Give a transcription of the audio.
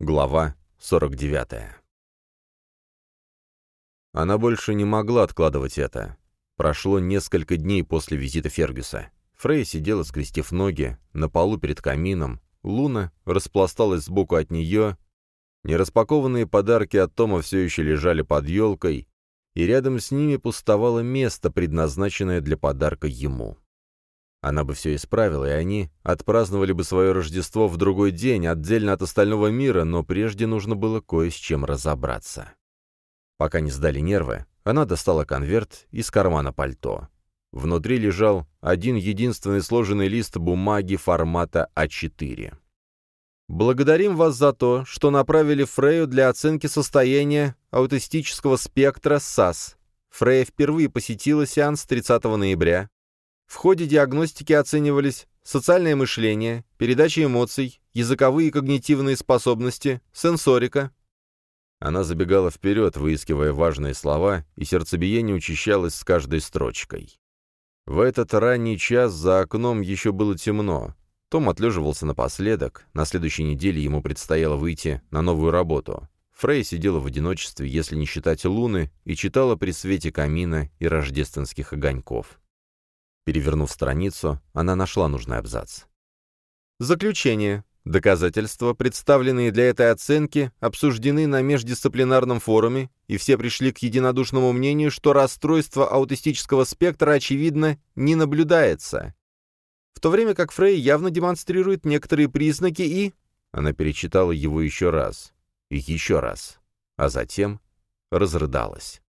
Глава 49 Она больше не могла откладывать это. Прошло несколько дней после визита Фергюса. Фрейя сидела, скрестив ноги, на полу перед камином. Луна распласталась сбоку от нее. Нераспакованные подарки от Тома все еще лежали под елкой, и рядом с ними пустовало место, предназначенное для подарка ему. Она бы все исправила, и они отпраздновали бы свое Рождество в другой день, отдельно от остального мира, но прежде нужно было кое с чем разобраться. Пока не сдали нервы, она достала конверт из кармана пальто. Внутри лежал один единственный сложенный лист бумаги формата А4. «Благодарим вас за то, что направили Фрею для оценки состояния аутистического спектра САС. Фрея впервые посетила сеанс 30 ноября, в ходе диагностики оценивались социальное мышление, передача эмоций, языковые и когнитивные способности, сенсорика. Она забегала вперед, выискивая важные слова, и сердцебиение учащалось с каждой строчкой. В этот ранний час за окном еще было темно. Том отлеживался напоследок, на следующей неделе ему предстояло выйти на новую работу. Фрей сидела в одиночестве, если не считать луны, и читала при свете камина и рождественских огоньков. Перевернув страницу, она нашла нужный абзац. Заключение. Доказательства, представленные для этой оценки, обсуждены на междисциплинарном форуме, и все пришли к единодушному мнению, что расстройство аутистического спектра, очевидно, не наблюдается. В то время как Фрей явно демонстрирует некоторые признаки и... Она перечитала его еще раз. И еще раз. А затем разрыдалась.